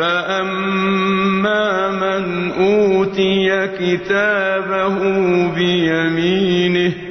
فَأَمَّا مَنْ أُوتِيَ كِتَابَهُ بِيَمِينِهِ